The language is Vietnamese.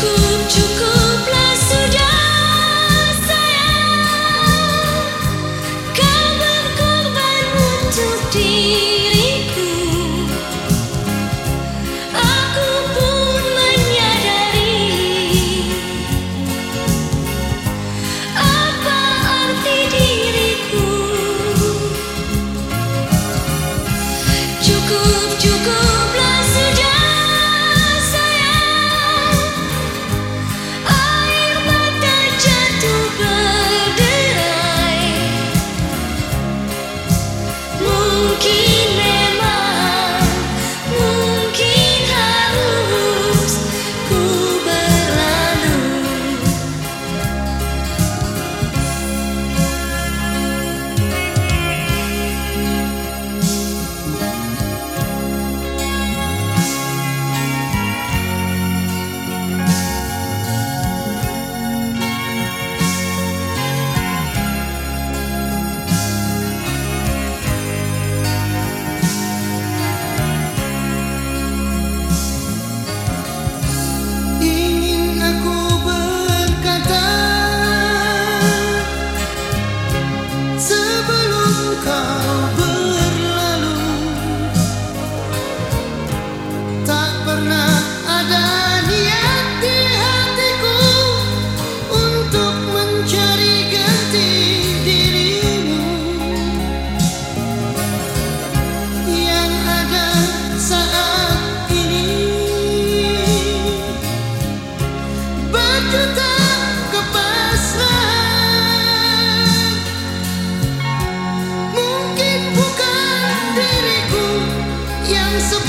cukup cukup. isso